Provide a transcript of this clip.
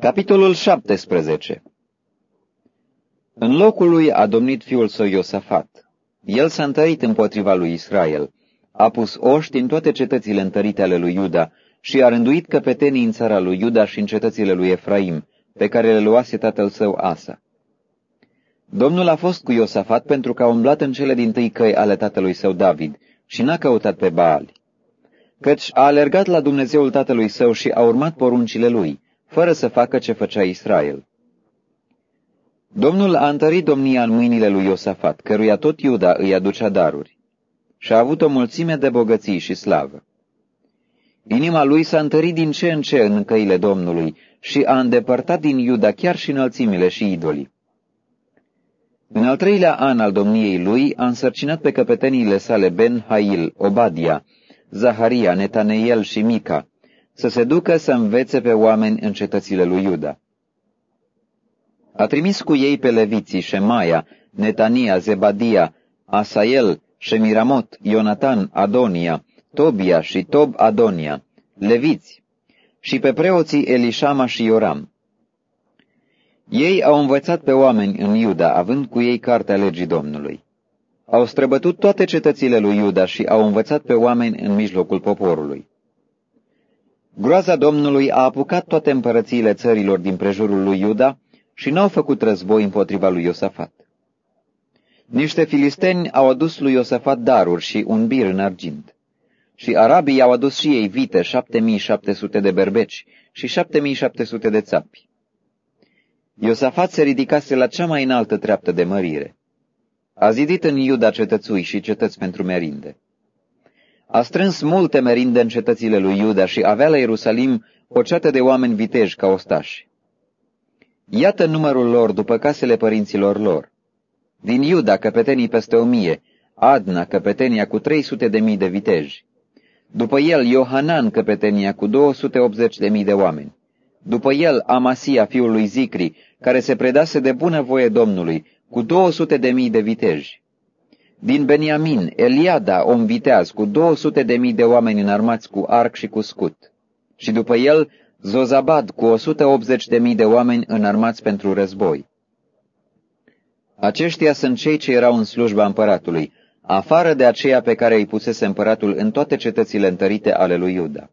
Capitolul 17 În locul lui a domnit fiul său Iosafat. El s-a întărit împotriva lui Israel, a pus oști în toate cetățile întărite ale lui Iuda și a rânduit căpetenii în țara lui Iuda și în cetățile lui Efraim, pe care le luase tatăl său Asa. Domnul a fost cu Iosafat pentru că a umblat în cele din tâi căi ale tatălui său David și n-a căutat pe Baali, căci a alergat la Dumnezeul tatălui său și a urmat poruncile lui, fără să facă ce făcea Israel. Domnul a întărit domnia în mâinile lui Iosafat, căruia tot Iuda îi aducea daruri, și a avut o mulțime de bogății și slavă. Inima lui s-a întărit din ce în ce în căile Domnului și a îndepărtat din Iuda chiar și înălțimile și idolii. În al treilea an al domniei lui a însărcinat pe căpeteniile sale Ben Hail, Obadia, Zaharia, Netaneiel și Mica, să se ducă să învețe pe oameni în cetățile lui Iuda. A trimis cu ei pe leviții Shemaia, Netania, Zebadia, Asael, Shemiramot, Ionatan, Adonia, Tobia și Tob Adonia, leviți, și pe preoții Elișama și Ioram. Ei au învățat pe oameni în Iuda, având cu ei cartea legii Domnului. Au străbătut toate cetățile lui Iuda și au învățat pe oameni în mijlocul poporului. Groaza Domnului a apucat toate împărățiile țărilor din prejurul lui Iuda și n-au făcut război împotriva lui Iosafat. Niște filisteni au adus lui Iosafat daruri și un bir în argint. Și arabii au adus și ei vite, 7700 de berbeci și 7700 de țapi. Iosafat se ridicase la cea mai înaltă treaptă de mărire. A zidit în Iuda cetățui și cetăți pentru merinde. A strâns multe merinde în cetățile lui Iuda și avea la Ierusalim o ceată de oameni viteji ca ostași. Iată numărul lor după casele părinților lor. Din Iuda, căpetenii peste o mie, Adna, căpetenia cu trei sute de mii de viteji. După el, Iohanan, căpetenia cu două sute optzeci de mii de oameni. După el, Amasia, fiul lui Zicri, care se predase de bună voie Domnului, cu două sute de mii de viteji. Din Beniamin, Eliada, om viteaz, cu 200 de mii de oameni înarmați cu arc și cu scut. Și după el, Zozabad, cu 180 de mii de oameni înarmați pentru război. Aceștia sunt cei ce erau în slujba împăratului, afară de aceea pe care îi pusese împăratul în toate cetățile întărite ale lui Iuda.